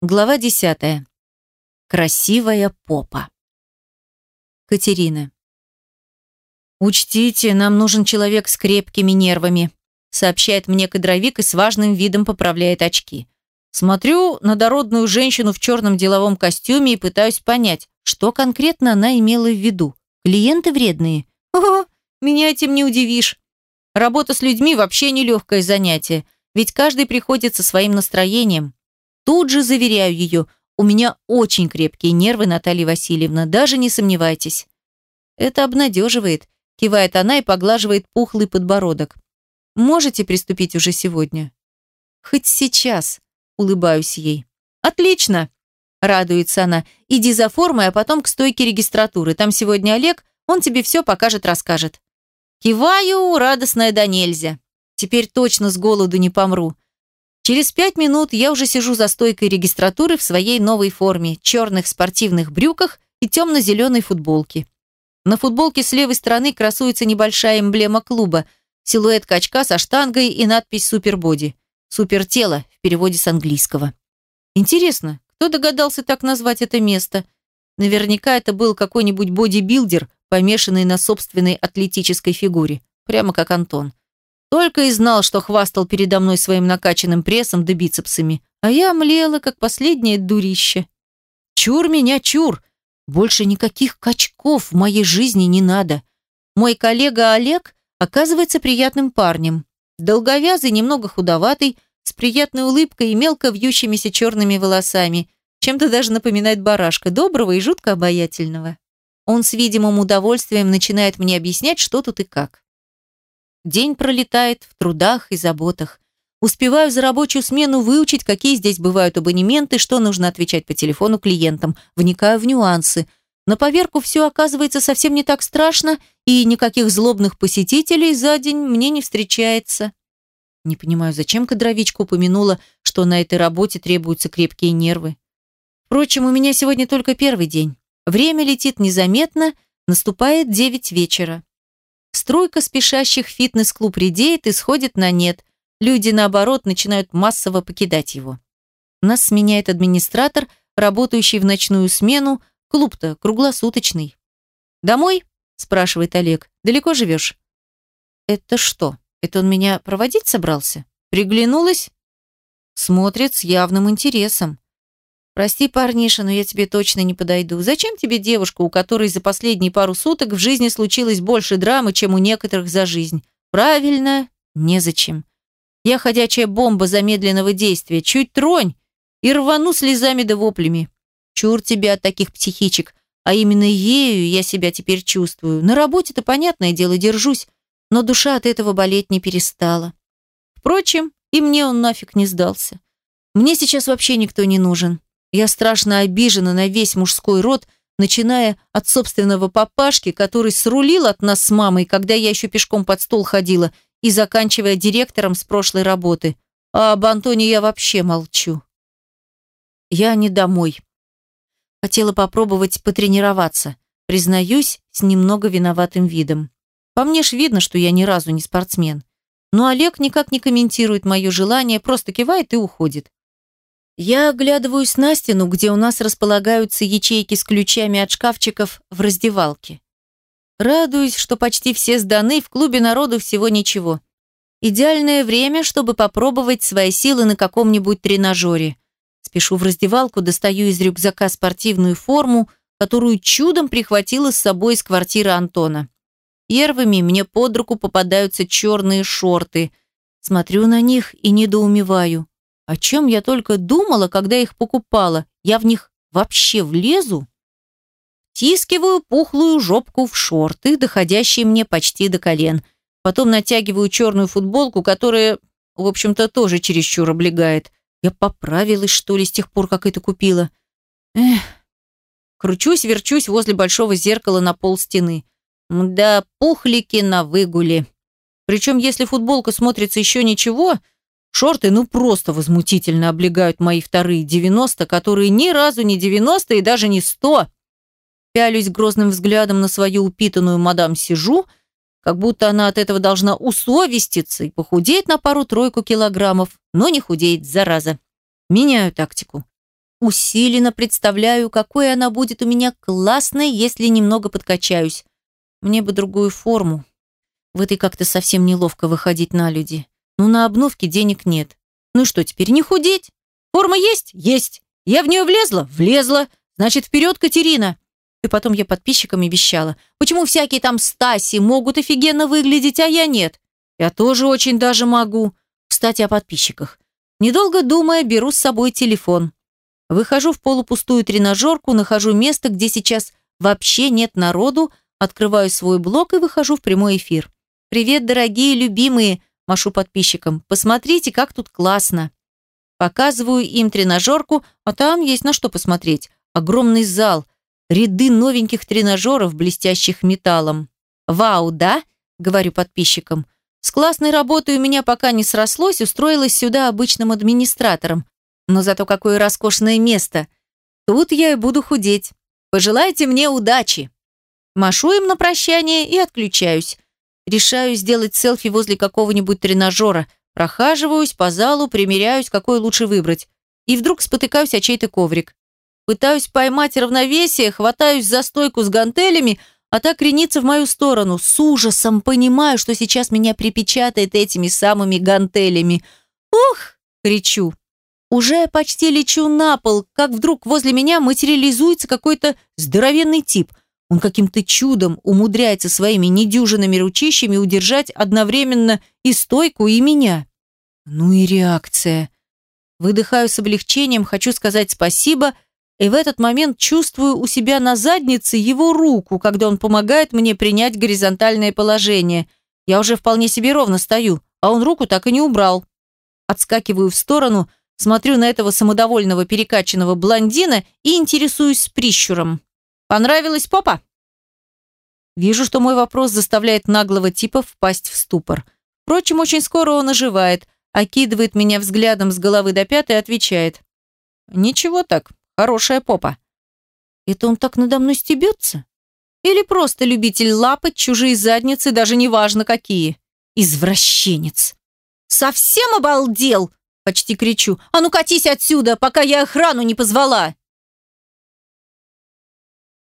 Глава десятая. Красивая попа. Катерина. «Учтите, нам нужен человек с крепкими нервами», сообщает мне кадровик и с важным видом поправляет очки. Смотрю на дородную женщину в черном деловом костюме и пытаюсь понять, что конкретно она имела в виду. Клиенты вредные? О, меня этим не удивишь. Работа с людьми вообще нелегкое занятие, ведь каждый приходит со своим настроением, Тут же заверяю ее, у меня очень крепкие нервы, Наталья Васильевна, даже не сомневайтесь. Это обнадеживает, кивает она и поглаживает пухлый подбородок. Можете приступить уже сегодня? Хоть сейчас, улыбаюсь ей. Отлично, радуется она. Иди за формой, а потом к стойке регистратуры. Там сегодня Олег, он тебе все покажет, расскажет. Киваю, радостная да нельзя. Теперь точно с голоду не помру. Через пять минут я уже сижу за стойкой регистратуры в своей новой форме, черных спортивных брюках и темно-зеленой футболке. На футболке с левой стороны красуется небольшая эмблема клуба, силуэт качка со штангой и надпись «Супербоди». «Супертело» в переводе с английского. Интересно, кто догадался так назвать это место? Наверняка это был какой-нибудь бодибилдер, помешанный на собственной атлетической фигуре, прямо как Антон. Только и знал, что хвастал передо мной своим накачанным прессом да бицепсами, а я млела, как последнее дурище. Чур меня, чур! Больше никаких качков в моей жизни не надо. Мой коллега Олег оказывается приятным парнем. Долговязый, немного худоватый, с приятной улыбкой и мелко вьющимися черными волосами, чем-то даже напоминает барашка, доброго и жутко обаятельного. Он с видимым удовольствием начинает мне объяснять, что тут и как. День пролетает в трудах и заботах. Успеваю за рабочую смену выучить, какие здесь бывают абонементы, что нужно отвечать по телефону клиентам, вникаю в нюансы. На поверку все оказывается совсем не так страшно, и никаких злобных посетителей за день мне не встречается. Не понимаю, зачем кадровичка упомянула, что на этой работе требуются крепкие нервы. Впрочем, у меня сегодня только первый день. Время летит незаметно, наступает девять вечера. Струйка спешащих фитнес-клуб редеет и сходит на нет. Люди, наоборот, начинают массово покидать его. Нас сменяет администратор, работающий в ночную смену. Клуб-то круглосуточный. «Домой?» – спрашивает Олег. «Далеко живешь?» «Это что? Это он меня проводить собрался?» «Приглянулась?» Смотрит с явным интересом. «Прости, парниша, но я тебе точно не подойду. Зачем тебе девушка, у которой за последние пару суток в жизни случилось больше драмы, чем у некоторых за жизнь? Правильно, незачем. Я ходячая бомба замедленного действия. Чуть тронь и рвану слезами да воплями. Чур тебя от таких психичек. А именно ею я себя теперь чувствую. На работе-то, понятное дело, держусь, но душа от этого болеть не перестала. Впрочем, и мне он нафиг не сдался. Мне сейчас вообще никто не нужен. Я страшно обижена на весь мужской род, начиная от собственного папашки, который срулил от нас с мамой, когда я еще пешком под стол ходила, и заканчивая директором с прошлой работы. А об Антоне я вообще молчу. Я не домой. Хотела попробовать потренироваться. Признаюсь, с немного виноватым видом. По мне ж видно, что я ни разу не спортсмен. Но Олег никак не комментирует мое желание, просто кивает и уходит. Я оглядываюсь на стену, где у нас располагаются ячейки с ключами от шкафчиков в раздевалке. Радуюсь, что почти все сданы, в клубе народу всего ничего. Идеальное время, чтобы попробовать свои силы на каком-нибудь тренажере. Спешу в раздевалку, достаю из рюкзака спортивную форму, которую чудом прихватила с собой из квартиры Антона. Первыми мне под руку попадаются черные шорты. Смотрю на них и недоумеваю. О чем я только думала, когда их покупала? Я в них вообще влезу? Тискиваю пухлую жопку в шорты, доходящие мне почти до колен. Потом натягиваю черную футболку, которая, в общем-то, тоже чересчур облегает. Я поправилась, что ли, с тех пор, как это купила. Эх. Кручусь, верчусь возле большого зеркала на пол стены. Да, пухлики на выгуле. Причем, если футболка смотрится еще ничего, Шорты ну просто возмутительно облегают мои вторые 90, которые ни разу не 90 и даже не 100. Пялюсь грозным взглядом на свою упитанную мадам сижу, как будто она от этого должна усовеститься и похудеть на пару-тройку килограммов, но не худеет, зараза. Меняю тактику. Усиленно представляю, какой она будет у меня классной, если немного подкачаюсь. Мне бы другую форму. В этой как-то совсем неловко выходить на люди. Ну, на обновке денег нет. Ну что, теперь не худеть? Форма есть? Есть. Я в нее влезла? Влезла. Значит, вперед, Катерина. И потом я подписчикам обещала. Почему всякие там Стаси могут офигенно выглядеть, а я нет? Я тоже очень даже могу. Кстати, о подписчиках. Недолго думая, беру с собой телефон. Выхожу в полупустую тренажерку, нахожу место, где сейчас вообще нет народу, открываю свой блог и выхожу в прямой эфир. «Привет, дорогие, любимые!» – машу подписчикам. «Посмотрите, как тут классно!» Показываю им тренажерку, а там есть на что посмотреть. Огромный зал, ряды новеньких тренажеров, блестящих металлом. «Вау, да?» – говорю подписчикам. «С классной работой у меня пока не срослось, устроилась сюда обычным администратором. Но зато какое роскошное место! Тут я и буду худеть. Пожелайте мне удачи!» Машу им на прощание и отключаюсь. Решаю сделать селфи возле какого-нибудь тренажера. Прохаживаюсь по залу, примеряюсь, какой лучше выбрать. И вдруг спотыкаюсь о чей-то коврик. Пытаюсь поймать равновесие, хватаюсь за стойку с гантелями, а так кренится в мою сторону. С ужасом понимаю, что сейчас меня припечатает этими самыми гантелями. «Ух!» – кричу. Уже почти лечу на пол, как вдруг возле меня материализуется какой-то здоровенный тип – он каким-то чудом умудряется своими недюжинными ручищами удержать одновременно и стойку, и меня. Ну и реакция. Выдыхаю с облегчением, хочу сказать спасибо, и в этот момент чувствую у себя на заднице его руку, когда он помогает мне принять горизонтальное положение. Я уже вполне себе ровно стою, а он руку так и не убрал. Отскакиваю в сторону, смотрю на этого самодовольного перекачанного блондина и интересуюсь прищуром. Понравилась попа? Вижу, что мой вопрос заставляет наглого типа впасть в ступор. Впрочем, очень скоро он оживает, окидывает меня взглядом с головы до пят и отвечает. «Ничего так, хорошая попа». «Это он так надо мной стебется? Или просто любитель лапать чужие задницы, даже неважно какие? Извращенец!» «Совсем обалдел?» – почти кричу. «А ну катись отсюда, пока я охрану не позвала!»